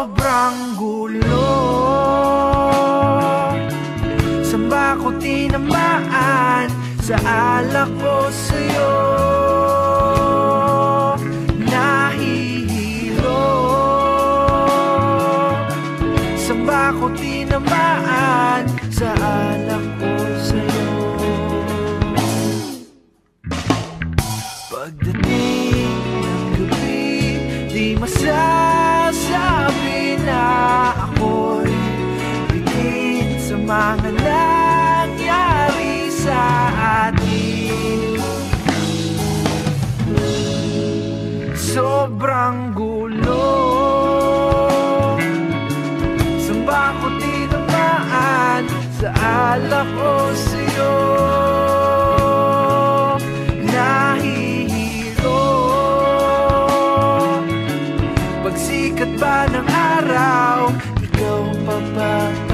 sobrang gulo. Samba ko tinamaan? Sa alak ko sa'yo. Nahihilo. Samba ko tinamaan? Sa alak ko sa'yo. Pagdating ng gabi, di masasabi mga nangyari sa atin. Sobrang gulo. Samba ko tinamaan sa alak o sa'yo Nahihiro Pagsikat ba ng araw, ikaw pa ba?